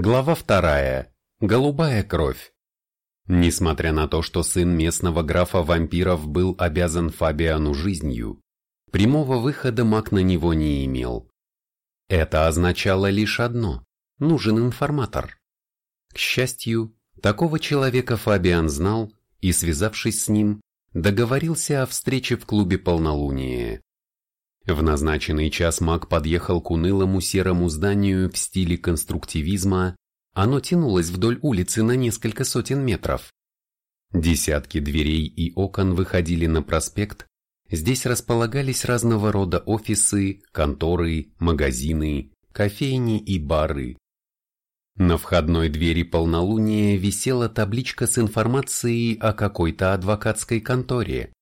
Глава вторая. Голубая кровь. Несмотря на то, что сын местного графа вампиров был обязан Фабиану жизнью, прямого выхода маг на него не имел. Это означало лишь одно – нужен информатор. К счастью, такого человека Фабиан знал и, связавшись с ним, договорился о встрече в клубе полнолуния. В назначенный час маг подъехал к унылому серому зданию в стиле конструктивизма, оно тянулось вдоль улицы на несколько сотен метров. Десятки дверей и окон выходили на проспект, здесь располагались разного рода офисы, конторы, магазины, кофейни и бары. На входной двери полнолуния висела табличка с информацией о какой-то адвокатской конторе.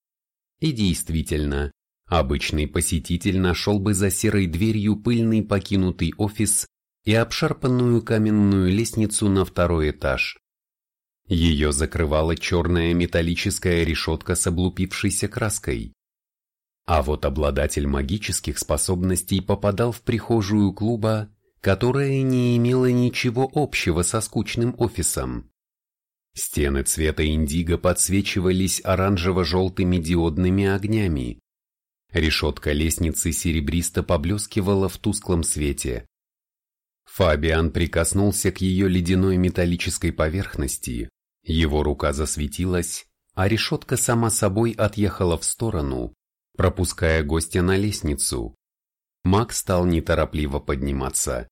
И действительно, Обычный посетитель нашел бы за серой дверью пыльный покинутый офис и обшарпанную каменную лестницу на второй этаж. Ее закрывала черная металлическая решетка с облупившейся краской. А вот обладатель магических способностей попадал в прихожую клуба, которая не имела ничего общего со скучным офисом. Стены цвета индиго подсвечивались оранжево-желтыми диодными огнями, Решетка лестницы серебристо поблескивала в тусклом свете. Фабиан прикоснулся к ее ледяной металлической поверхности, его рука засветилась, а решетка сама собой отъехала в сторону, пропуская гостя на лестницу. Мак стал неторопливо подниматься.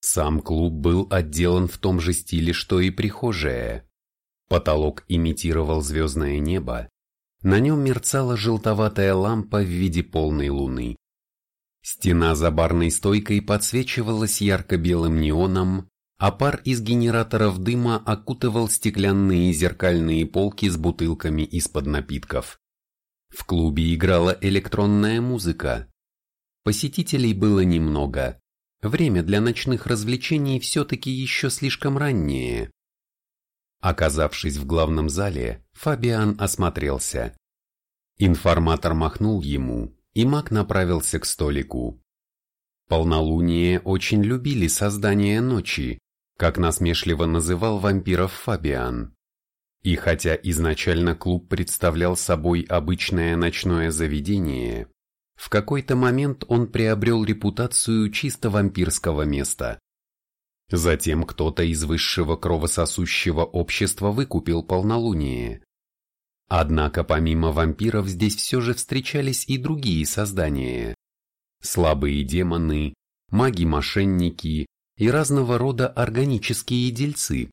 Сам клуб был отделан в том же стиле, что и прихожая. Потолок имитировал звездное небо, на нем мерцала желтоватая лампа в виде полной луны. Стена за барной стойкой подсвечивалась ярко-белым неоном, а пар из генераторов дыма окутывал стеклянные зеркальные полки с бутылками из-под напитков. В клубе играла электронная музыка. Посетителей было немного. Время для ночных развлечений все-таки еще слишком раннее. Оказавшись в главном зале, Фабиан осмотрелся. Информатор махнул ему, и маг направился к столику. Полнолуние очень любили создание ночи, как насмешливо называл вампиров Фабиан. И хотя изначально клуб представлял собой обычное ночное заведение, в какой-то момент он приобрел репутацию чисто вампирского места. Затем кто-то из высшего кровососущего общества выкупил полнолуние. Однако помимо вампиров здесь все же встречались и другие создания. Слабые демоны, маги-мошенники и разного рода органические дельцы.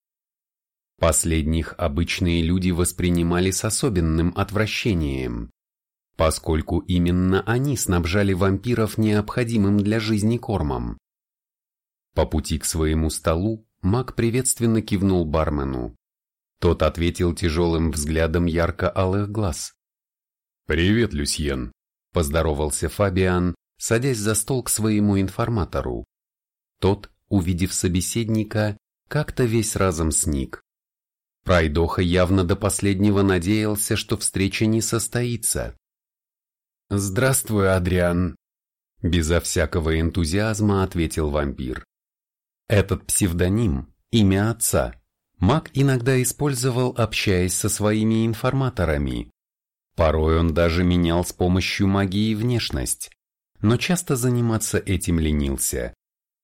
Последних обычные люди воспринимали с особенным отвращением, поскольку именно они снабжали вампиров необходимым для жизни кормом. По пути к своему столу маг приветственно кивнул бармену. Тот ответил тяжелым взглядом ярко-алых глаз. «Привет, Люсьен», – поздоровался Фабиан, садясь за стол к своему информатору. Тот, увидев собеседника, как-то весь разом сник. Прайдоха явно до последнего надеялся, что встреча не состоится. «Здравствуй, Адриан», – безо всякого энтузиазма ответил вампир. Этот псевдоним – имя отца. Маг иногда использовал, общаясь со своими информаторами. Порой он даже менял с помощью магии внешность, но часто заниматься этим ленился.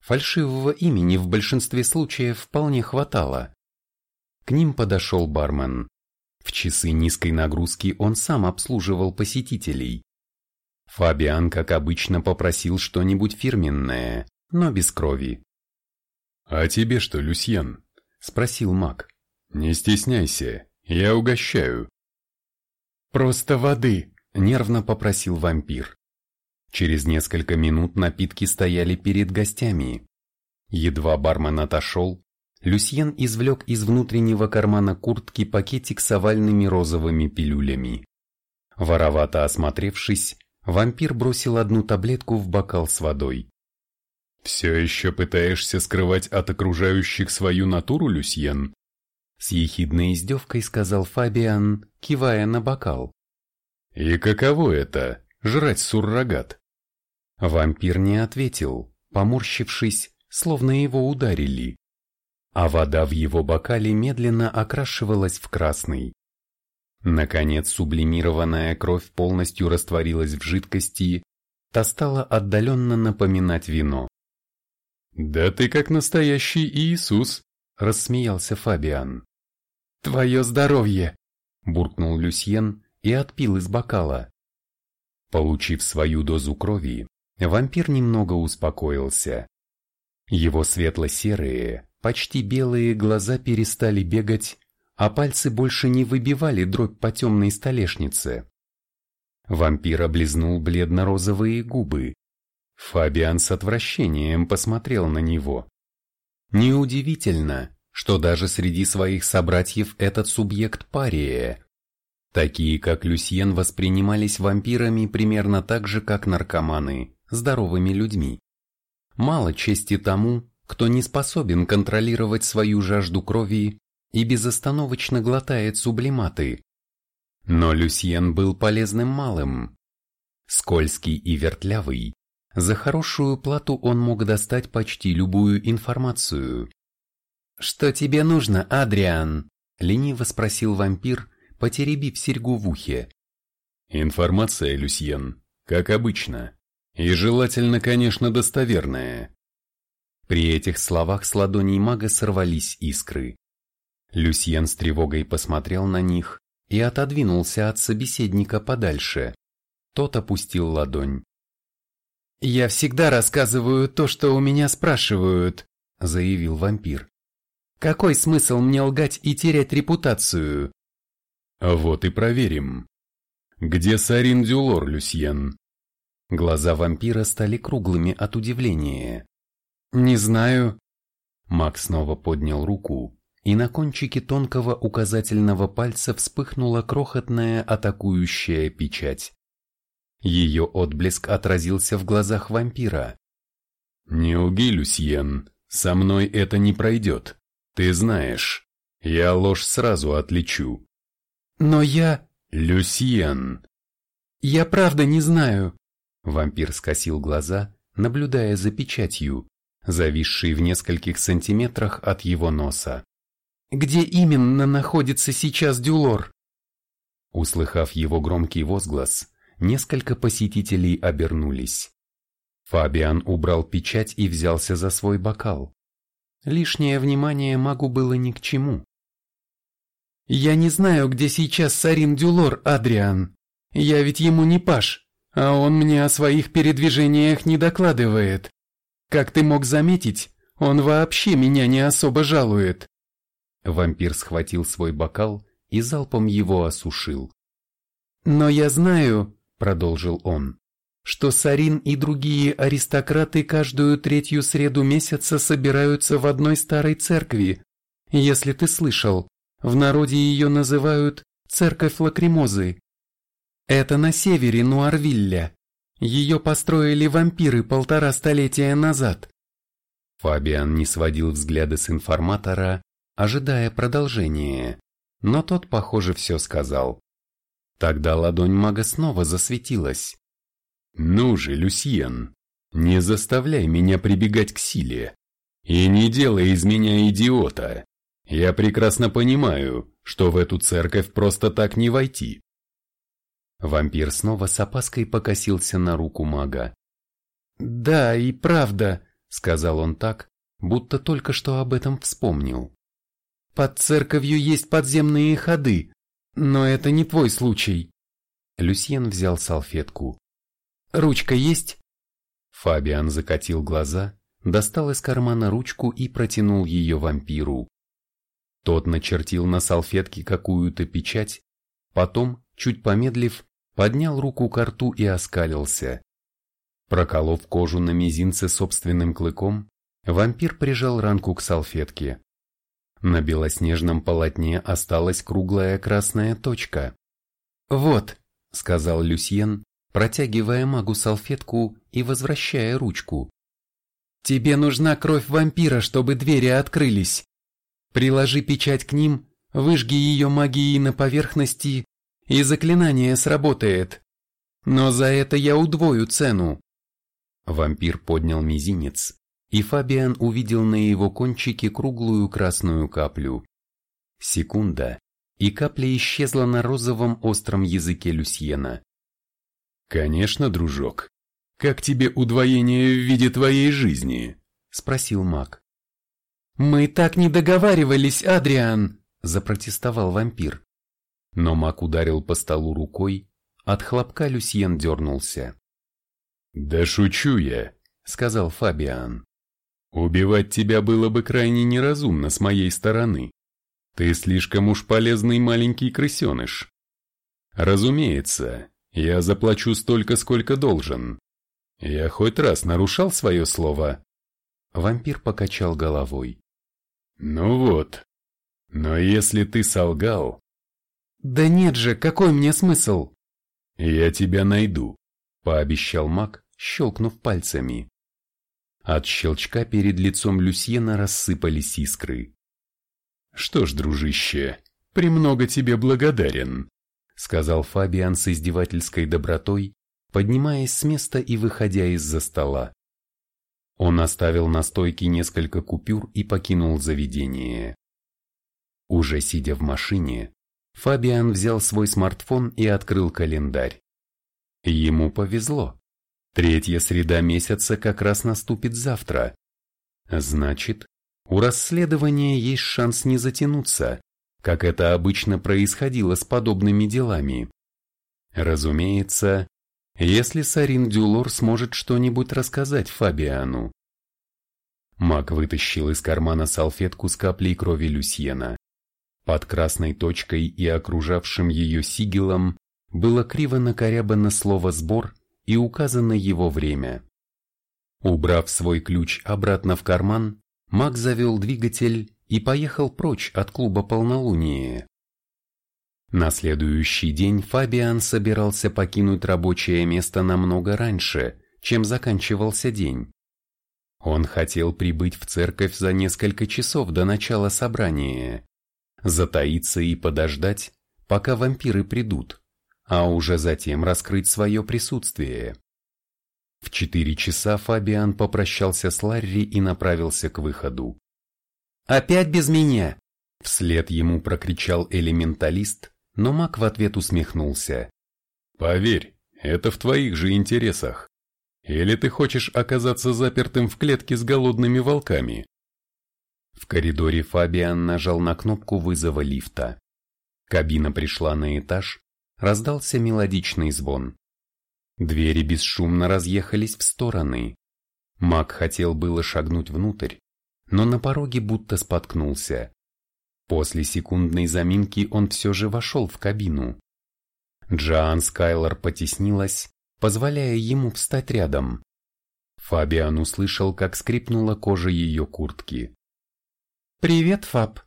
Фальшивого имени в большинстве случаев вполне хватало. К ним подошел бармен. В часы низкой нагрузки он сам обслуживал посетителей. Фабиан, как обычно, попросил что-нибудь фирменное, но без крови. «А тебе что, Люсьен?» – спросил маг. «Не стесняйся, я угощаю». «Просто воды», – нервно попросил вампир. Через несколько минут напитки стояли перед гостями. Едва бармен отошел, Люсьен извлек из внутреннего кармана куртки пакетик с овальными розовыми пилюлями. Воровато осмотревшись, вампир бросил одну таблетку в бокал с водой. «Все еще пытаешься скрывать от окружающих свою натуру, Люсьен?» С ехидной издевкой сказал Фабиан, кивая на бокал. «И каково это — жрать суррогат?» Вампир не ответил, поморщившись, словно его ударили. а вода в его бокале медленно окрашивалась в красный. Наконец сублимированная кровь полностью растворилась в жидкости, та стала отдаленно напоминать вино. «Да ты как настоящий Иисус!» – рассмеялся Фабиан. «Твое здоровье!» – буркнул Люсьен и отпил из бокала. Получив свою дозу крови, вампир немного успокоился. Его светло-серые, почти белые глаза перестали бегать, а пальцы больше не выбивали дробь по темной столешнице. Вампир облизнул бледно-розовые губы. Фабиан с отвращением посмотрел на него. Неудивительно, что даже среди своих собратьев этот субъект пария. Такие, как Люсьен, воспринимались вампирами примерно так же, как наркоманы, здоровыми людьми. Мало чести тому, кто не способен контролировать свою жажду крови и безостановочно глотает сублиматы. Но Люсьен был полезным малым. Скользкий и вертлявый, за хорошую плату он мог достать почти любую информацию. «Что тебе нужно, Адриан?» – лениво спросил вампир, потеребив серьгу в ухе. «Информация, Люсьен, как обычно. И желательно, конечно, достоверная». При этих словах с ладоней мага сорвались искры. Люсьен с тревогой посмотрел на них и отодвинулся от собеседника подальше. Тот опустил ладонь. «Я всегда рассказываю то, что у меня спрашивают», — заявил вампир. «Какой смысл мне лгать и терять репутацию?» «А вот и проверим. Где Сарин Дюлор, Люсьен?» Глаза вампира стали круглыми от удивления. «Не знаю». Мак снова поднял руку, и на кончике тонкого указательного пальца вспыхнула крохотная атакующая печать. Ее отблеск отразился в глазах вампира. «Не лги, Люсьен, со мной это не пройдет. Ты знаешь, я ложь сразу отличу». «Но я...» «Люсьен!» «Я правда не знаю!» Вампир скосил глаза, наблюдая за печатью, зависшей в нескольких сантиметрах от его носа. «Где именно находится сейчас Дюлор?» Услыхав его громкий возглас, несколько посетителей обернулись. Фабиан убрал печать и взялся за свой бокал. Лишнее внимание магу было ни к чему. «Я не знаю, где сейчас Сарин Дюлор, Адриан. Я ведь ему не паш, а он мне о своих передвижениях не докладывает. Как ты мог заметить, он вообще меня не особо жалует». Вампир схватил свой бокал и залпом его осушил. «Но я знаю, — продолжил он, — что Сарин и другие аристократы каждую третью среду месяца собираются в одной старой церкви. Если ты слышал, в народе ее называют «Церковь Лакримозы». Это на севере Нуарвилля. Ее построили вампиры полтора столетия назад. Фабиан не сводил взгляда с информатора, ожидая продолжения, но тот, похоже, все сказал. Тогда ладонь мага снова засветилась. «Ну же, Люсьен, не заставляй меня прибегать к силе. И не делай из меня идиота. Я прекрасно понимаю, что в эту церковь просто так не войти». Вампир снова с опаской покосился на руку мага. «Да, и правда», — сказал он так, будто только что об этом вспомнил. «Под церковью есть подземные ходы, но это не твой случай. Люсьен взял салфетку. Ручка есть? Фабиан закатил глаза, достал из кармана ручку и протянул ее вампиру. Тот начертил на салфетке какую-то печать, потом, чуть помедлив, поднял руку к рту и оскалился. Проколов кожу на мизинце собственным клыком, вампир прижал ранку к салфетке. На белоснежном полотне осталась круглая красная точка. «Вот», — сказал Люсьен, протягивая магу салфетку и возвращая ручку. «Тебе нужна кровь вампира, чтобы двери открылись. Приложи печать к ним, выжги ее магией на поверхности, и заклинание сработает. Но за это я удвою цену». Вампир поднял мизинец, и Фабиан увидел на его кончике круглую красную каплю. Секунда, и капля исчезла на розовом остром языке Люсьена. «Конечно, дружок. Как тебе удвоение в виде твоей жизни?» – спросил маг. «Мы так не договаривались, Адриан!» – запротестовал вампир. Но маг ударил по столу рукой, от хлопка Люсьен дернулся. «Да шучу я», — сказал Фабиан. «Убивать тебя было бы крайне неразумно с моей стороны. Ты слишком уж полезный маленький крысеныш. Разумеется, я заплачу столько, сколько должен. Я хоть раз нарушал свое слово?» Вампир покачал головой. «Ну вот. Но если ты солгал...» «Да нет же, какой мне смысл?» «Я тебя найду», — пообещал маг, щелкнув пальцами. От щелчка перед лицом Люсьена рассыпались искры. «Что ж, дружище, премного тебе благодарен», — сказал Фабиан с издевательской добротой, поднимаясь с места и выходя из-за стола. Он оставил на стойке несколько купюр и покинул заведение. Уже сидя в машине, Фабиан взял свой смартфон и открыл календарь. Ему повезло. Третья среда месяца как раз наступит завтра. Значит, у расследования есть шанс не затянуться, как это обычно происходило с подобными делами. Разумеется, если Сарин Дюлор сможет что-нибудь рассказать Фабиану. Мак вытащил из кармана салфетку с каплей крови Люсьена. Под красной точкой и окружавшим ее сигелом было криво накорябано слово «сбор» и указано его время. Убрав свой ключ обратно в карман, Мак завел двигатель и поехал прочь от клуба полнолуния. На следующий день Фабиан собирался покинуть рабочее место намного раньше, чем заканчивался день. Он хотел прибыть в церковь за несколько часов до начала собрания затаиться и подождать, пока вампиры придут, а уже затем раскрыть свое присутствие. В четыре часа Фабиан попрощался с Ларри и направился к выходу. «Опять без меня!» Вслед ему прокричал элементалист, но маг в ответ усмехнулся. «Поверь, это в твоих же интересах. Или ты хочешь оказаться запертым в клетке с голодными волками?» В коридоре Фабиан нажал на кнопку вызова лифта. Кабина пришла на этаж, раздался мелодичный звон. Двери бесшумно разъехались в стороны. Мак хотел было шагнуть внутрь, но на пороге будто споткнулся. После секундной заминки он все же вошел в кабину. Джоан Скайлор потеснилась, позволяя ему встать рядом. Фабиан услышал, как скрипнула кожа ее куртки. «Привет, Фаб».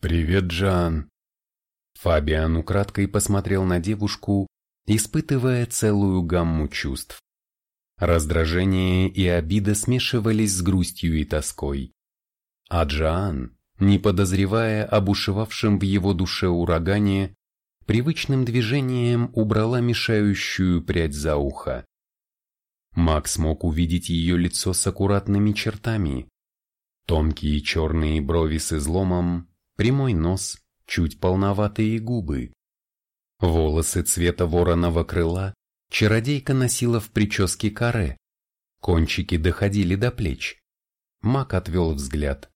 «Привет, Джан». Фабиан украдкой посмотрел на девушку, испытывая целую гамму чувств. Раздражение и обида смешивались с грустью и тоской. А Джоан, не подозревая об ушивавшем в его душе урагане, привычным движением убрала мешающую прядь за ухо. Макс мог увидеть ее лицо с аккуратными чертами, Тонкие черные брови с изломом, прямой нос, чуть полноватые губы. Волосы цвета вороного крыла чародейка носила в прическе каре. Кончики доходили до плеч. Мак отвел взгляд.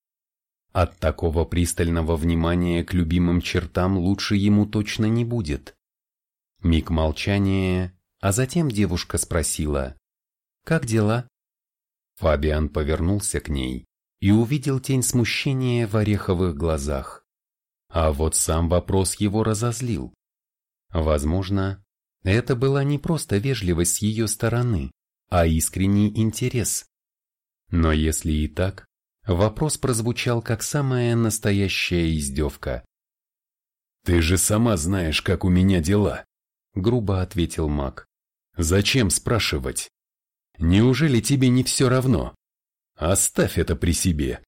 От такого пристального внимания к любимым чертам лучше ему точно не будет. Миг молчания, а затем девушка спросила, «Как дела?» Фабиан повернулся к ней и увидел тень смущения в ореховых глазах. А вот сам вопрос его разозлил. Возможно, это была не просто вежливость с ее стороны, а искренний интерес. Но если и так, вопрос прозвучал как самая настоящая издевка. «Ты же сама знаешь, как у меня дела», — грубо ответил маг. «Зачем спрашивать? Неужели тебе не все равно?» Оставь это при себе.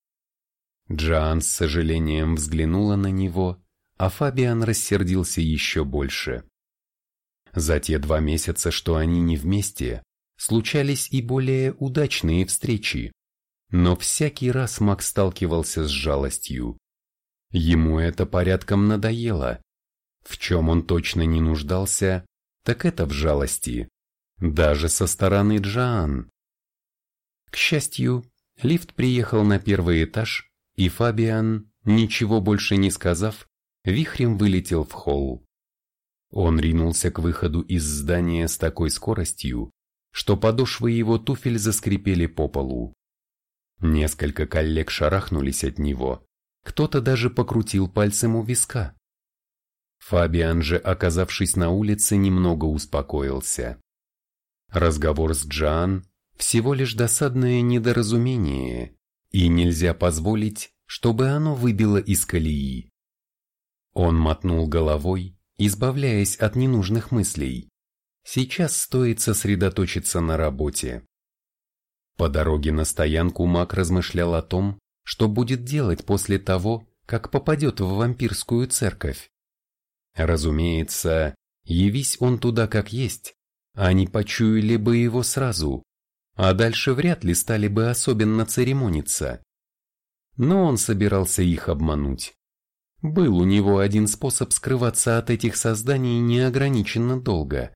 Джоан с сожалением взглянула на него, а Фабиан рассердился еще больше. За те два месяца, что они не вместе, случались и более удачные встречи. Но всякий раз Мак сталкивался с жалостью. Ему это порядком надоело. В чем он точно не нуждался, так это в жалости. Даже со стороны Джоан. К счастью, лифт приехал на первый этаж, и Фабиан, ничего больше не сказав, вихрем вылетел в холл. Он ринулся к выходу из здания с такой скоростью, что подошвы его туфель заскрипели по полу. Несколько коллег шарахнулись от него, кто-то даже покрутил пальцем у виска. Фабиан же, оказавшись на улице, немного успокоился. Разговор с Джан – всего лишь досадное недоразумение, и нельзя позволить, чтобы оно выбило из колеи. Он мотнул головой, избавляясь от ненужных мыслей. Сейчас стоит сосредоточиться на работе. По дороге на стоянку Мак размышлял о том, что будет делать после того, как попадет в вампирскую церковь. Разумеется, явись он туда как есть, они почуяли бы его сразу, а дальше вряд ли стали бы особенно церемониться. Но он собирался их обмануть. Был у него один способ скрываться от этих созданий неограниченно долго.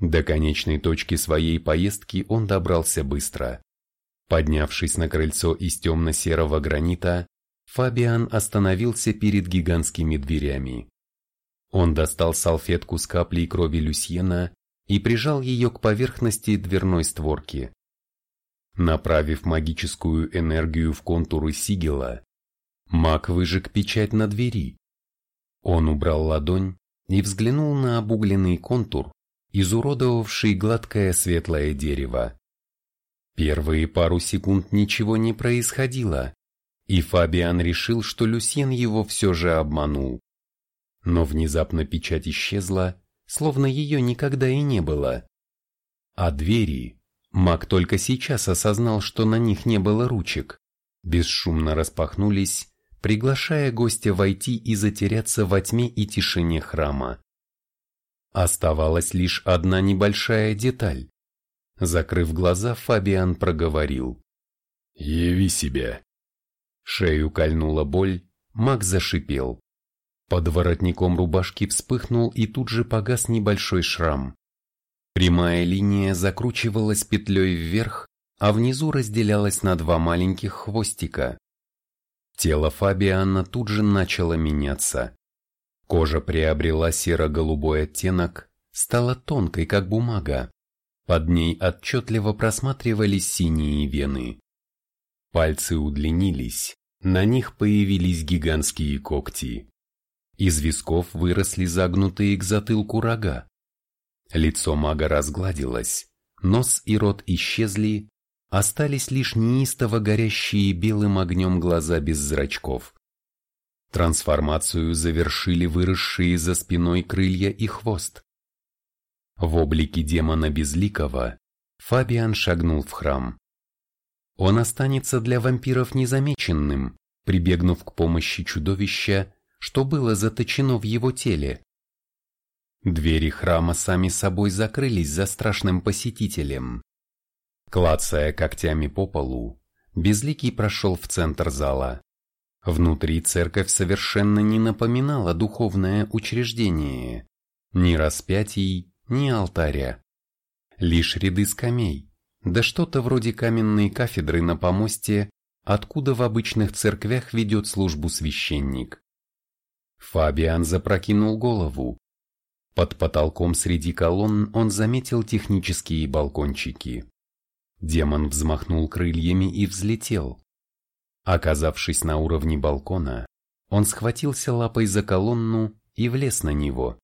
До конечной точки своей поездки он добрался быстро. Поднявшись на крыльцо из темно-серого гранита, Фабиан остановился перед гигантскими дверями. Он достал салфетку с каплей крови Люсьена и прижал ее к поверхности дверной створки. Направив магическую энергию в контуры сигела, маг выжег печать на двери. Он убрал ладонь и взглянул на обугленный контур, изуродовавший гладкое светлое дерево. Первые пару секунд ничего не происходило, и Фабиан решил, что Люсьен его все же обманул. Но внезапно печать исчезла, словно ее никогда и не было. А двери, Маг только сейчас осознал, что на них не было ручек, бесшумно распахнулись, приглашая гостя войти и затеряться во тьме и тишине храма. Оставалась лишь одна небольшая деталь. Закрыв глаза, Фабиан проговорил. «Яви себя». Шею кольнула боль, маг зашипел. Под воротником рубашки вспыхнул и тут же погас небольшой шрам. Прямая линия закручивалась петлей вверх, а внизу разделялась на два маленьких хвостика. Тело Фабиана тут же начало меняться. Кожа приобрела серо-голубой оттенок, стала тонкой, как бумага. Под ней отчетливо просматривались синие вены. Пальцы удлинились, на них появились гигантские когти. Из висков выросли загнутые к затылку рога. Лицо мага разгладилось, нос и рот исчезли, остались лишь неистово горящие белым огнем глаза без зрачков. Трансформацию завершили выросшие за спиной крылья и хвост. В облике демона Безликого Фабиан шагнул в храм. Он останется для вампиров незамеченным, прибегнув к помощи чудовища, что было заточено в его теле. Двери храма сами собой закрылись за страшным посетителем. Клацая когтями по полу, Безликий прошел в центр зала. Внутри церковь совершенно не напоминала духовное учреждение. Ни распятий, ни алтаря. Лишь ряды скамей, да что-то вроде каменной кафедры на помосте, откуда в обычных церквях ведет службу священник. Фабиан запрокинул голову, под потолком среди колонн он заметил технические балкончики. Демон взмахнул крыльями и взлетел. Оказавшись на уровне балкона, он схватился лапой за колонну и влез на него.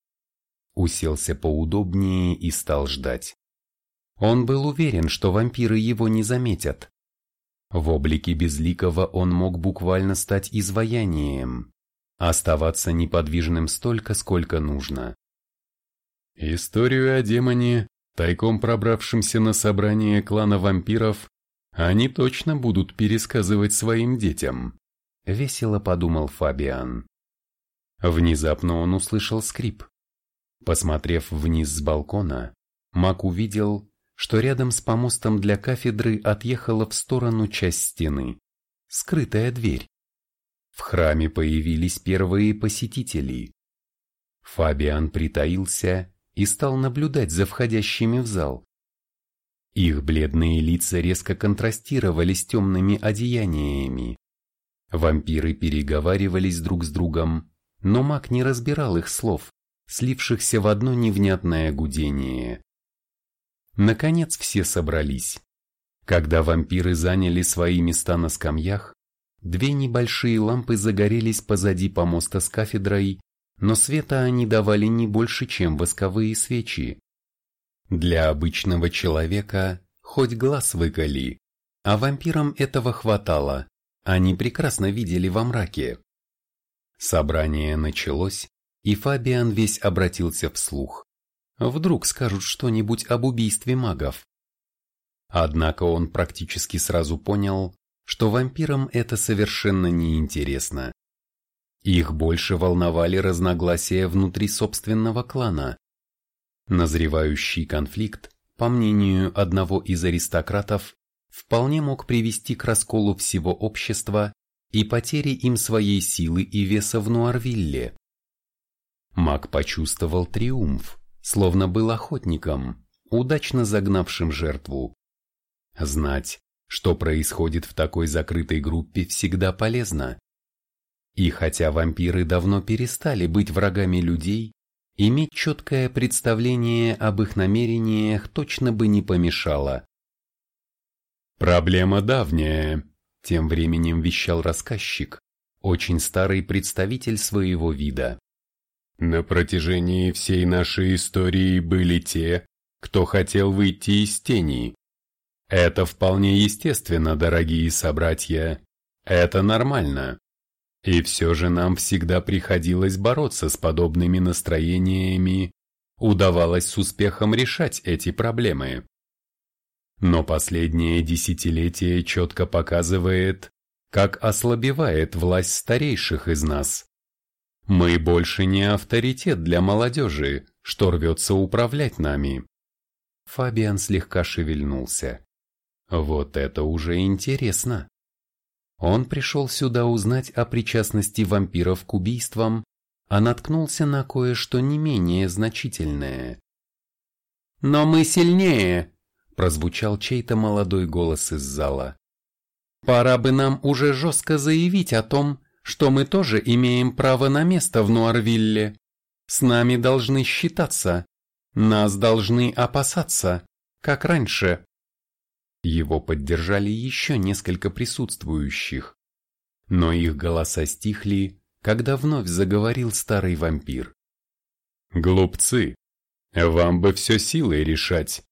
Уселся поудобнее и стал ждать. Он был уверен, что вампиры его не заметят. В облике Безликого он мог буквально стать изваянием, оставаться неподвижным столько, сколько нужно. Историю о демоне, тайком пробравшемся на собрание клана вампиров, они точно будут пересказывать своим детям. Весело подумал Фабиан. Внезапно он услышал скрип. Посмотрев вниз с балкона, Мак увидел, что рядом с помостом для кафедры отъехала в сторону часть стены. Скрытая дверь. В храме появились первые посетители. Фабиан притаился и стал наблюдать за входящими в зал. Их бледные лица резко контрастировали с темными одеяниями. Вампиры переговаривались друг с другом, но маг не разбирал их слов, слившихся в одно невнятное гудение. Наконец все собрались. Когда вампиры заняли свои места на скамьях, две небольшие лампы загорелись позади помоста с кафедрой, но света они давали не больше, чем восковые свечи. Для обычного человека хоть глаз выколи, а вампирам этого хватало, они прекрасно видели во мраке. Собрание началось, и Фабиан весь обратился вслух. Вдруг скажут что-нибудь об убийстве магов. Однако он практически сразу понял, что вампирам это совершенно неинтересно. Их больше волновали разногласия внутри собственного клана. Назревающий конфликт, по мнению одного из аристократов, вполне мог привести к расколу всего общества и потере им своей силы и веса в Нуарвилле. Маг почувствовал триумф, словно был охотником, удачно загнавшим жертву. Знать, что происходит в такой закрытой группе, всегда полезно. И хотя вампиры давно перестали быть врагами людей, иметь четкое представление об их намерениях точно бы не помешало. «Проблема давняя», — тем временем вещал рассказчик, очень старый представитель своего вида. На протяжении всей нашей истории были те, кто хотел выйти из тени. Это вполне естественно, дорогие собратья. Это нормально. И все же нам всегда приходилось бороться с подобными настроениями, удавалось с успехом решать эти проблемы. Но последнее десятилетие четко показывает, как ослабевает власть старейших из нас. Мы больше не авторитет для молодежи, что рвется управлять нами. Фабиан слегка шевельнулся. Вот это уже интересно. Он пришел сюда узнать о причастности вампиров к убийствам, а наткнулся на кое-что не менее значительное. «Но мы сильнее!» – прозвучал чей-то молодой голос из зала. «Пора бы нам уже жестко заявить о том, что мы тоже имеем право на место в Нуарвилле. С нами должны считаться, нас должны опасаться, как раньше». Его поддержали еще несколько присутствующих. Но их голоса стихли, когда вновь заговорил старый вампир. «Глупцы! Вам бы все силой решать,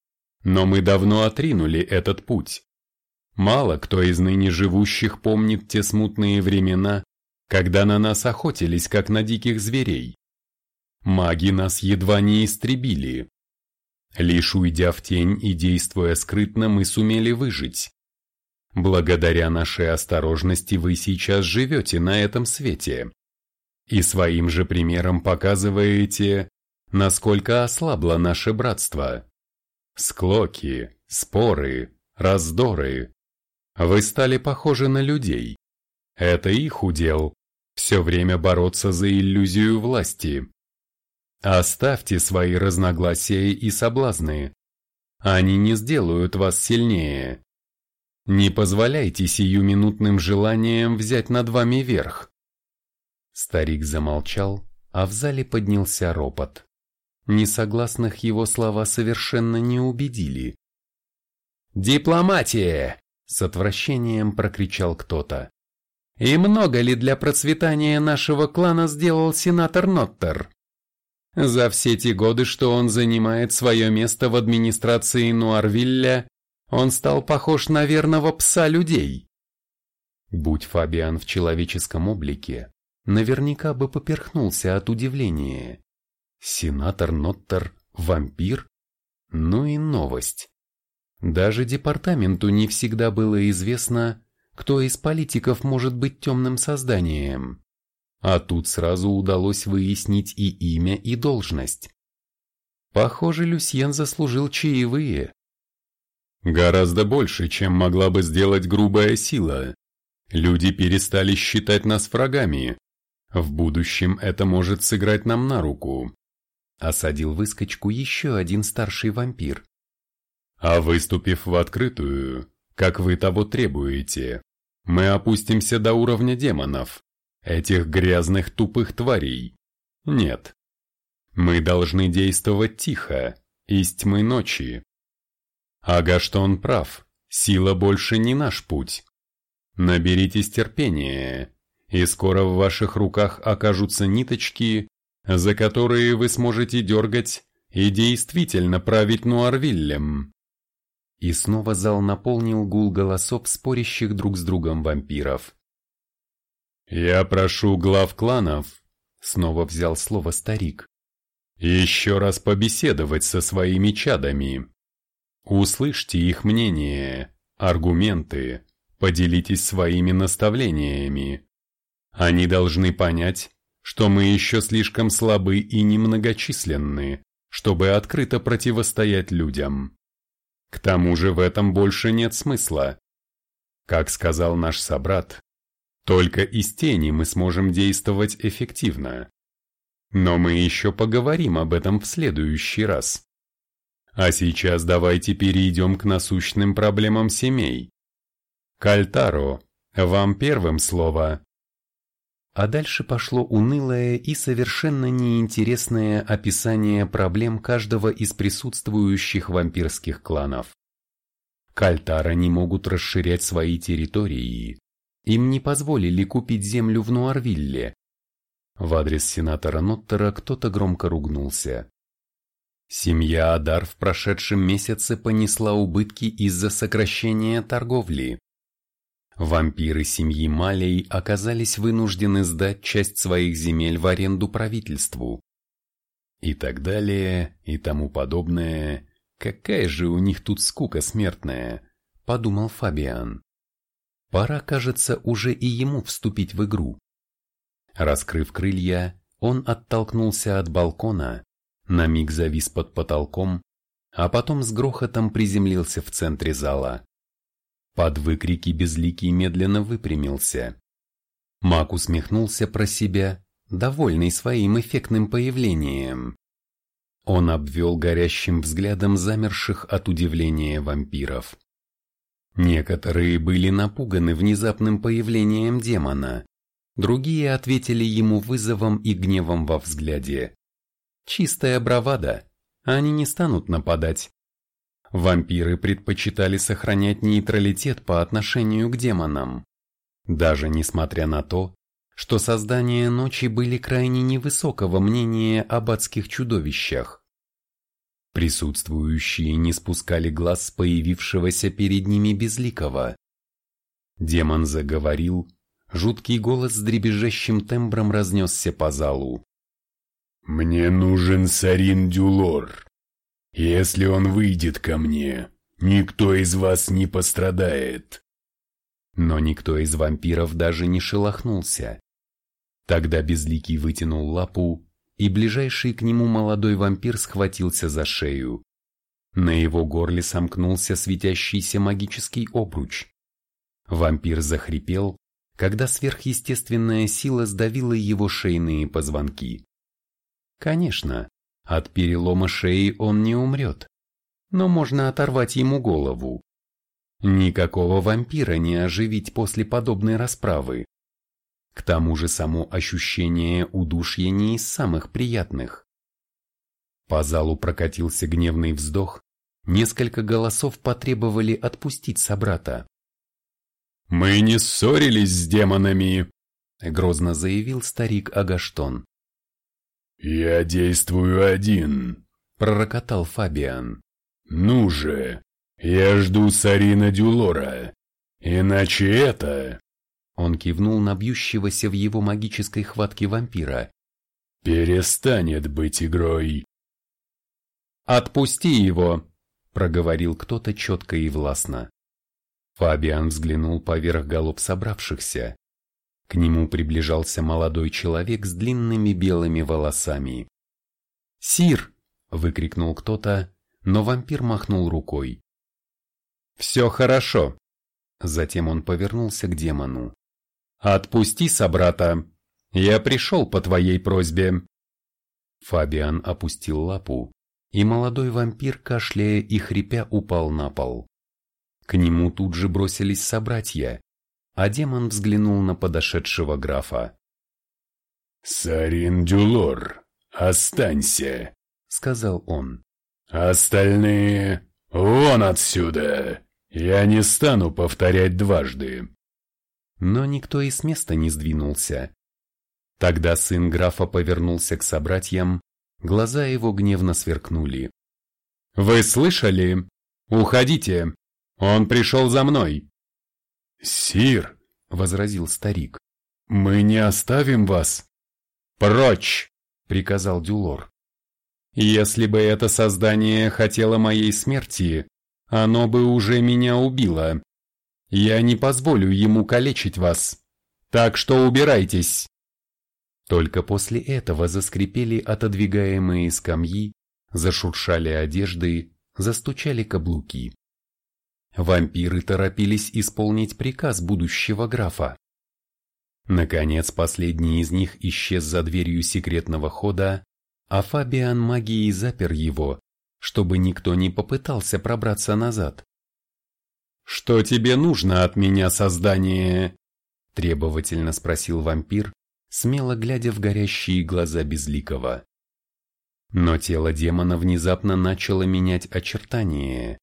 но мы давно отринули этот путь. Мало кто из ныне живущих помнит те смутные времена, когда на нас охотились, как на диких зверей. Маги нас едва не истребили, Лишь уйдя в тень и действуя скрытно, мы сумели выжить. Благодаря нашей осторожности вы сейчас живете на этом свете. И своим же примером показываете, насколько ослабло наше братство. Склоки, споры, раздоры. Вы стали похожи на людей. Это их удел. Все время бороться за иллюзию власти. Оставьте свои разногласия и соблазны. Они не сделают вас сильнее. Не позволяйте сиюминутным желаниям взять над вами верх. Старик замолчал, а в зале поднялся ропот. Несогласных его слова совершенно не убедили. «Дипломатия!» — с отвращением прокричал кто-то. «И много ли для процветания нашего клана сделал сенатор Ноттер?» За все те годы, что он занимает свое место в администрации Нуарвилля, он стал похож на верного пса людей. Будь Фабиан в человеческом облике, наверняка бы поперхнулся от удивления. Сенатор Ноттер – вампир? Ну и новость. Даже департаменту не всегда было известно, кто из политиков может быть темным созданием. А тут сразу удалось выяснить и имя, и должность. Похоже, Люсьен заслужил чаевые. Гораздо больше, чем могла бы сделать грубая сила. Люди перестали считать нас врагами. В будущем это может сыграть нам на руку. Осадил выскочку еще один старший вампир. А выступив в открытую, как вы того требуете, мы опустимся до уровня демонов, этих грязных тупых тварей. Нет. Мы должны действовать тихо, из тьмы ночи. Ага, что он прав, сила больше не наш путь. Наберитесь терпения, и скоро в ваших руках окажутся ниточки, за которые вы сможете дергать и действительно править Нуарвиллем. И снова зал наполнил гул голосов спорящих друг с другом вампиров. «Я прошу глав кланов», — снова взял слово старик, «еще раз побеседовать со своими чадами. Услышьте их мнение, аргументы, поделитесь своими наставлениями. Они должны понять, что мы еще слишком слабы и немногочисленны, чтобы открыто противостоять людям. К тому же в этом больше нет смысла. Как сказал наш собрат, только из тени мы сможем действовать эффективно. Но мы еще поговорим об этом в следующий раз. А сейчас давайте перейдем к насущным проблемам семей. Кальтаро, вам первым слово. А дальше пошло унылое и совершенно неинтересное описание проблем каждого из присутствующих вампирских кланов. Кальтара не могут расширять свои территории. Им не позволили купить землю в Нуарвилле. В адрес сенатора Ноттера кто-то громко ругнулся. Семья Адар в прошедшем месяце понесла убытки из-за сокращения торговли. Вампиры семьи Малей оказались вынуждены сдать часть своих земель в аренду правительству. И так далее, и тому подобное. Какая же у них тут скука смертная, подумал Фабиан. Пора, кажется, уже и ему вступить в игру. Раскрыв крылья, он оттолкнулся от балкона, на миг завис под потолком, а потом с грохотом приземлился в центре зала. Под выкрики Безликий медленно выпрямился. Мак усмехнулся про себя, довольный своим эффектным появлением. Он обвел горящим взглядом замерших от удивления вампиров. Некоторые были напуганы внезапным появлением демона, другие ответили ему вызовом и гневом во взгляде. Чистая бравада, они не станут нападать. Вампиры предпочитали сохранять нейтралитет по отношению к демонам. Даже несмотря на то, что создания ночи были крайне невысокого мнения об адских чудовищах. Присутствующие не спускали глаз с появившегося перед ними безликого. Демон заговорил, жуткий голос с дребезжащим тембром разнесся по залу. «Мне нужен Сарин Дюлор. Если он выйдет ко мне, никто из вас не пострадает. Но никто из вампиров даже не шелохнулся. Тогда Безликий вытянул лапу, и ближайший к нему молодой вампир схватился за шею. На его горле сомкнулся светящийся магический обруч. Вампир захрипел, когда сверхъестественная сила сдавила его шейные позвонки. Конечно, от перелома шеи он не умрет, но можно оторвать ему голову. Никакого вампира не оживить после подобной расправы. К тому же само ощущение удушья не из самых приятных. По залу прокатился гневный вздох, несколько голосов потребовали отпустить собрата. «Мы не ссорились с демонами», — грозно заявил старик Агаштон. «Я действую один», — пророкотал Фабиан. «Ну же, я жду Сарина Дюлора, иначе это...» Он кивнул на бьющегося в его магической хватке вампира. «Перестанет быть игрой». «Отпусти его!» — проговорил кто-то четко и властно. Фабиан взглянул поверх голов собравшихся. К нему приближался молодой человек с длинными белыми волосами. «Сир!» – выкрикнул кто-то, но вампир махнул рукой. Все хорошо. Затем он повернулся к демону. Отпусти собрата. Я пришел по твоей просьбе. Фабиан опустил лапу, и молодой вампир, кашляя и хрипя, упал на пол. К нему тут же бросились собратья, а демон взглянул на подошедшего графа. «Сарин Дюлор, останься», — сказал он. «Остальные вон отсюда! Я не стану повторять дважды». Но никто и с места не сдвинулся. Тогда сын графа повернулся к собратьям, глаза его гневно сверкнули. «Вы слышали? Уходите! Он пришел за мной!» «Сир!» — возразил старик. «Мы не оставим вас!» «Прочь!» — приказал Дюлор. «Если бы это создание хотело моей смерти, оно бы уже меня убило. Я не позволю ему калечить вас. Так что убирайтесь!» Только после этого заскрипели отодвигаемые скамьи, зашуршали одежды, застучали каблуки. Вампиры торопились исполнить приказ будущего графа. Наконец, последний из них исчез за дверью секретного хода, а Фабиан магией запер его, чтобы никто не попытался пробраться назад. «Что тебе нужно от меня, создание?» – требовательно спросил вампир, смело глядя в горящие глаза Безликого. Но тело демона внезапно начало менять очертания.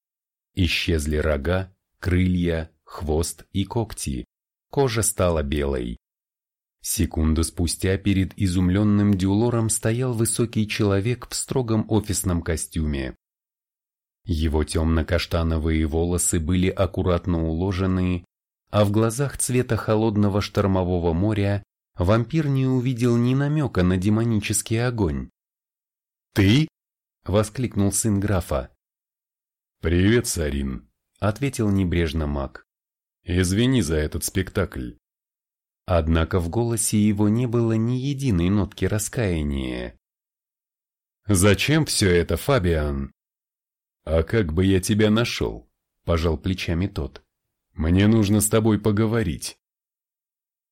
Исчезли рога, крылья, хвост и когти. Кожа стала белой. Секунду спустя перед изумленным Дюлором стоял высокий человек в строгом офисном костюме. Его темно-каштановые волосы были аккуратно уложены, а в глазах цвета холодного штормового моря вампир не увидел ни намека на демонический огонь. «Ты?» — воскликнул сын графа. «Привет, Сарин», — ответил небрежно маг. «Извини за этот спектакль». Однако в голосе его не было ни единой нотки раскаяния. «Зачем все это, Фабиан?» «А как бы я тебя нашел?» – пожал плечами тот. «Мне нужно с тобой поговорить».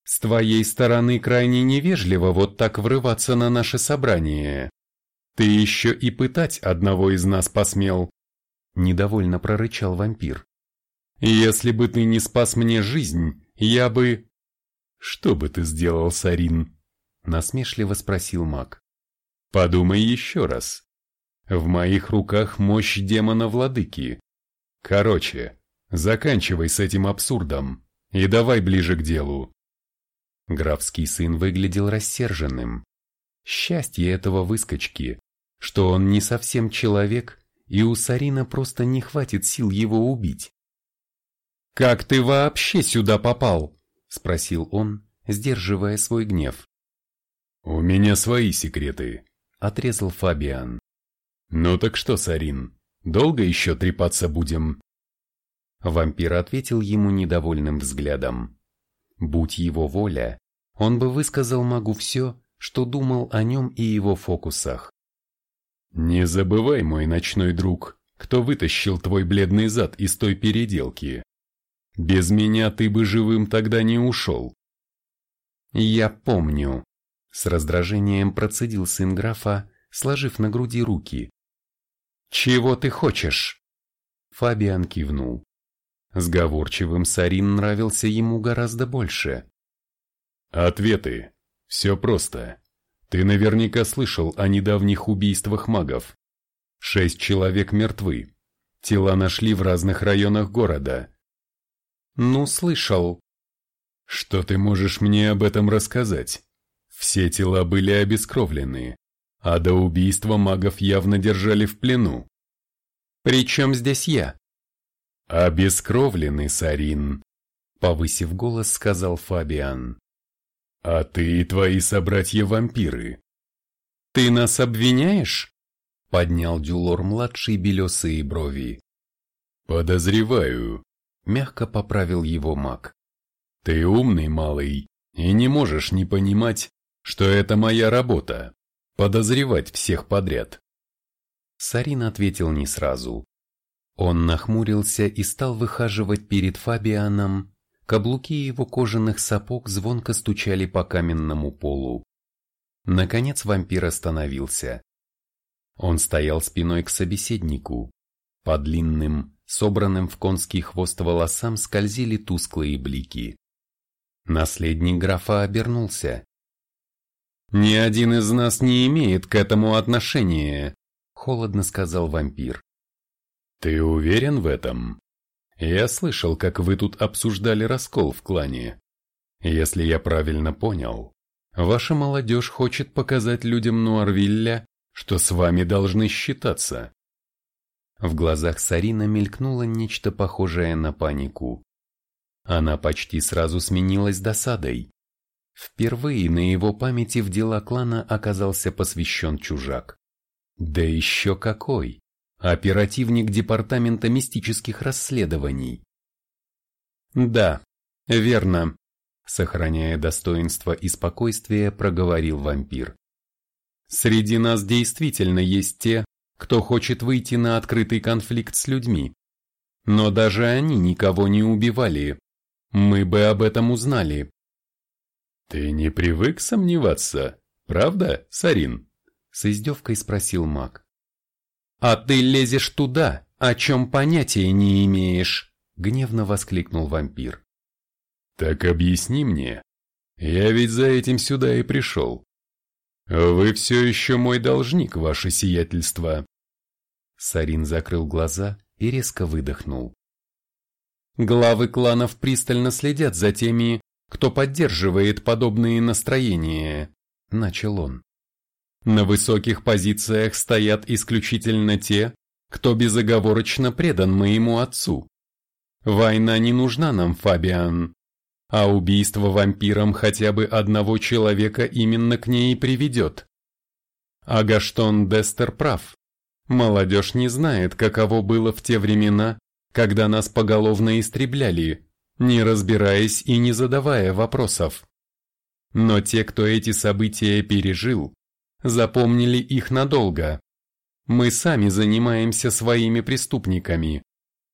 «С твоей стороны крайне невежливо вот так врываться на наше собрание. Ты еще и пытать одного из нас посмел недовольно прорычал вампир. «Если бы ты не спас мне жизнь, я бы...» «Что бы ты сделал, Сарин?» насмешливо спросил маг. «Подумай еще раз. В моих руках мощь демона-владыки. Короче, заканчивай с этим абсурдом и давай ближе к делу». Графский сын выглядел рассерженным. Счастье этого выскочки, что он не совсем человек и у Сарина просто не хватит сил его убить. «Как ты вообще сюда попал?» – спросил он, сдерживая свой гнев. «У меня свои секреты», – отрезал Фабиан. «Ну так что, Сарин, долго еще трепаться будем?» Вампир ответил ему недовольным взглядом. Будь его воля, он бы высказал магу все, что думал о нем и его фокусах. «Не забывай, мой ночной друг, кто вытащил твой бледный зад из той переделки. Без меня ты бы живым тогда не ушел». «Я помню», — с раздражением процедил сын графа, сложив на груди руки. «Чего ты хочешь?» Фабиан кивнул. Сговорчивым Сарин нравился ему гораздо больше. «Ответы. Все просто. Ты наверняка слышал о недавних убийствах магов. Шесть человек мертвы. Тела нашли в разных районах города. Ну, слышал. Что ты можешь мне об этом рассказать? Все тела были обескровлены, а до убийства магов явно держали в плену. Причем здесь я? Обескровленный, Сарин, повысив голос, сказал Фабиан. А ты и твои собратья-вампиры. Ты нас обвиняешь? Поднял Дюлор-младший белесые брови. Подозреваю. Мягко поправил его маг. Ты умный малый и не можешь не понимать, что это моя работа – подозревать всех подряд. Сарин ответил не сразу. Он нахмурился и стал выхаживать перед Фабианом, каблуки его кожаных сапог звонко стучали по каменному полу. Наконец вампир остановился. Он стоял спиной к собеседнику. По длинным, собранным в конский хвост волосам скользили тусклые блики. Наследник графа обернулся. «Ни один из нас не имеет к этому отношения», — холодно сказал вампир. «Ты уверен в этом? Я слышал, как вы тут обсуждали раскол в клане. Если я правильно понял, ваша молодежь хочет показать людям Нуарвилля, что с вами должны считаться». В глазах Сарина мелькнуло нечто похожее на панику. Она почти сразу сменилась досадой. Впервые на его памяти в дела клана оказался посвящен чужак. Да еще какой! Оперативник Департамента мистических расследований. Да, верно, сохраняя достоинство и спокойствие, проговорил вампир. Среди нас действительно есть те, кто хочет выйти на открытый конфликт с людьми. Но даже они никого не убивали. Мы бы об этом узнали. «Ты не привык сомневаться, правда, Сарин?» С издевкой спросил маг. «А ты лезешь туда, о чем понятия не имеешь!» Гневно воскликнул вампир. «Так объясни мне. Я ведь за этим сюда и пришел. Вы все еще мой должник, ваше сиятельство». Сарин закрыл глаза и резко выдохнул. Главы кланов пристально следят за теми, кто поддерживает подобные настроения, начал он. На высоких позициях стоят исключительно те, кто безоговорочно предан моему отцу. Война не нужна нам, Фабиан, а убийство вампиром хотя бы одного человека именно к ней приведет. Агаштон Дестер прав. Молодежь не знает, каково было в те времена, когда нас поголовно истребляли, не разбираясь и не задавая вопросов. Но те, кто эти события пережил, запомнили их надолго. Мы сами занимаемся своими преступниками,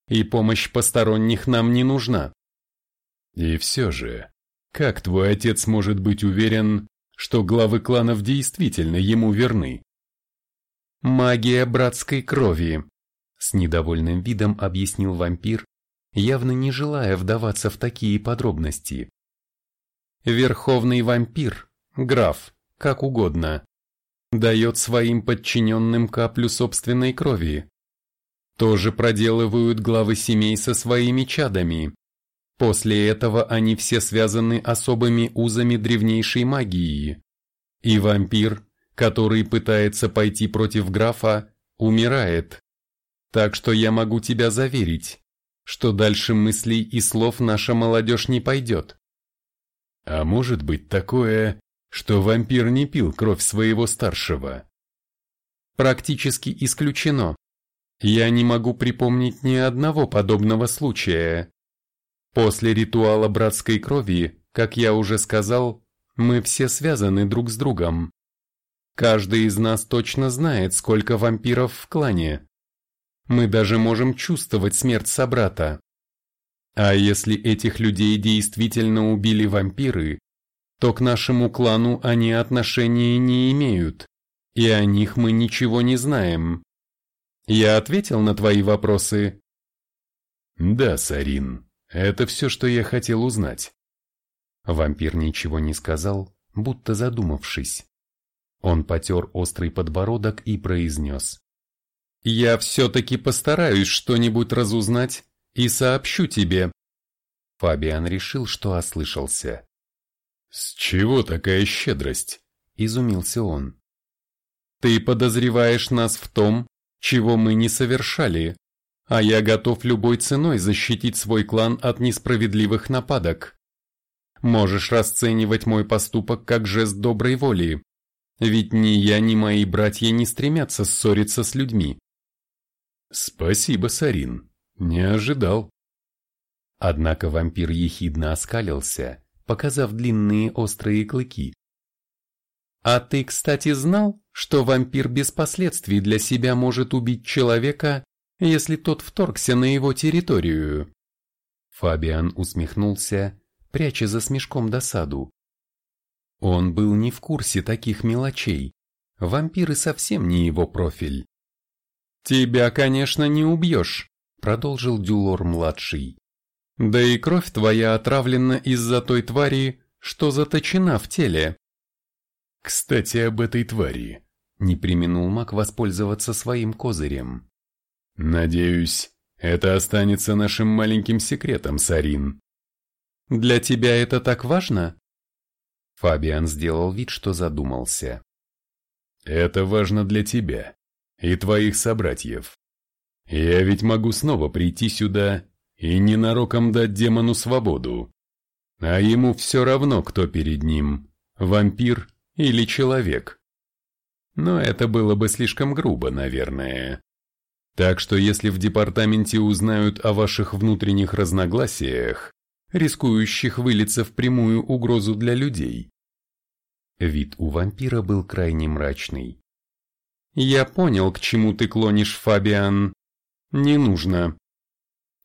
и помощь посторонних нам не нужна. И все же, как твой отец может быть уверен, что главы кланов действительно ему верны? Магия братской крови, с недовольным видом объяснил вампир, явно не желая вдаваться в такие подробности. Верховный вампир, граф, как угодно, дает своим подчиненным каплю собственной крови. Тоже проделывают главы семей со своими чадами. После этого они все связаны особыми узами древнейшей магии. И вампир, который пытается пойти против графа, умирает. Так что я могу тебя заверить, что дальше мыслей и слов наша молодежь не пойдет. А может быть такое, что вампир не пил кровь своего старшего? Практически исключено. Я не могу припомнить ни одного подобного случая. После ритуала братской крови, как я уже сказал, мы все связаны друг с другом. Каждый из нас точно знает, сколько вампиров в клане. Мы даже можем чувствовать смерть собрата. А если этих людей действительно убили вампиры, то к нашему клану они отношения не имеют, и о них мы ничего не знаем. Я ответил на твои вопросы? Да, Сарин, это все, что я хотел узнать. Вампир ничего не сказал, будто задумавшись. Он потер острый подбородок и произнес. «Я все-таки постараюсь что-нибудь разузнать и сообщу тебе». Фабиан решил, что ослышался. «С чего такая щедрость?» – изумился он. «Ты подозреваешь нас в том, чего мы не совершали, а я готов любой ценой защитить свой клан от несправедливых нападок. Можешь расценивать мой поступок как жест доброй воли, ведь ни я, ни мои братья не стремятся ссориться с людьми. Спасибо, Сарин, не ожидал. Однако вампир ехидно оскалился, показав длинные острые клыки. А ты, кстати, знал, что вампир без последствий для себя может убить человека, если тот вторгся на его территорию. Фабиан усмехнулся, пряча за смешком досаду. Он был не в курсе таких мелочей. Вампиры совсем не его профиль. «Тебя, конечно, не убьешь», — продолжил Дюлор-младший. «Да и кровь твоя отравлена из-за той твари, что заточена в теле». «Кстати, об этой твари», — не применул маг воспользоваться своим козырем. «Надеюсь, это останется нашим маленьким секретом, Сарин». «Для тебя это так важно?» Фабиан сделал вид, что задумался. «Это важно для тебя и твоих собратьев. Я ведь могу снова прийти сюда и ненароком дать демону свободу. А ему все равно, кто перед ним, вампир или человек. Но это было бы слишком грубо, наверное. Так что если в департаменте узнают о ваших внутренних разногласиях, рискующих вылиться в прямую угрозу для людей. Вид у вампира был крайне мрачный. «Я понял, к чему ты клонишь, Фабиан. Не нужно».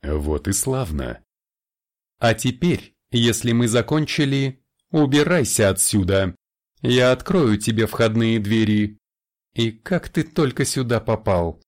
«Вот и славно». «А теперь, если мы закончили, убирайся отсюда. Я открою тебе входные двери. И как ты только сюда попал?»